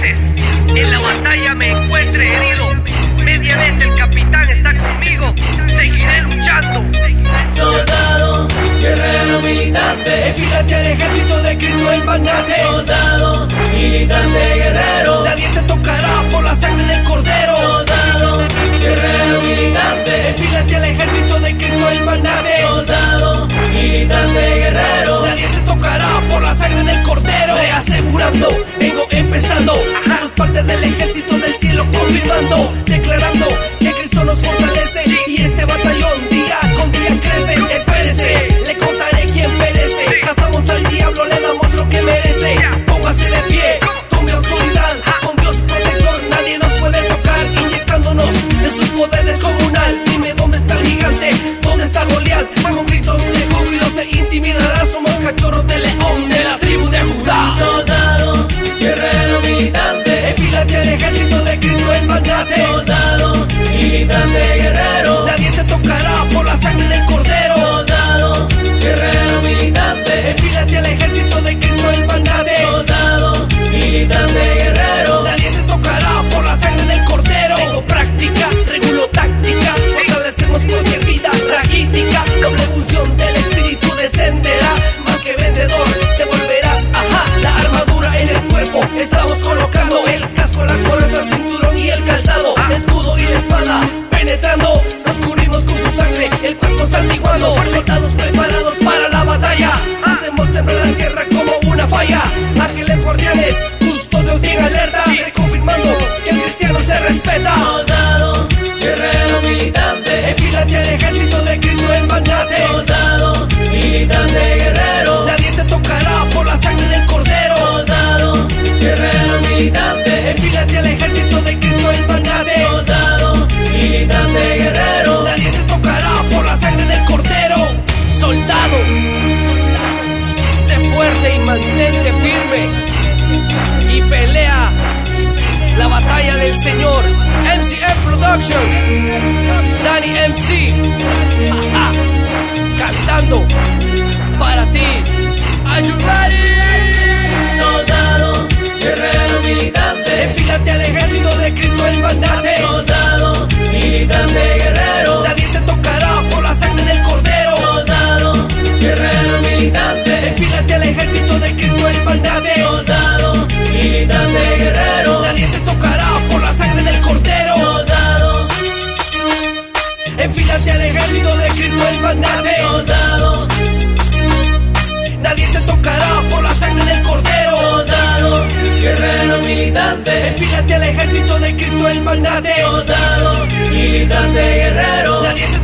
veces en la batalla me encuentre herido, media vez el capitán está conmigo, seguiré luchando. Soldado, guerrero militante, Enfílate al ejército de Cristo el magnate. soldado, militante guerrero, Nadie te tocará por la sangre del cordero. soldado, guerrero militante, Enfílate al ejército de Cristo el magnate. soldado, militante guerrero, Nadie te tocará por la sangre del cordero. Reasegurando, vengo empezando. Parte del ejército del cielo, confirmando, declarando que Cristo nos fortalece. Y este batallón día con día crece. Espérese, le contaré quién perece. Cazamos al diablo, le damos lo que merece. Póngase de pie, tome autoridad. Con Dios protector, nadie nos puede tocar. Inyectándonos de su poder descomunal. Dime dónde está el gigante, dónde está Goliat. Con gritos de júbilo se intimidará. Somos cachorros y mantente firme. Y pelea la batalla del Señor. MCM Productions, Danny MC, Magnate. soldado, Nadie te tocará por la sangre del cordero. soldado, guerrero militante, Enfílate al ejército de Cristo el magnate. soldado, militante guerrero, Nadie te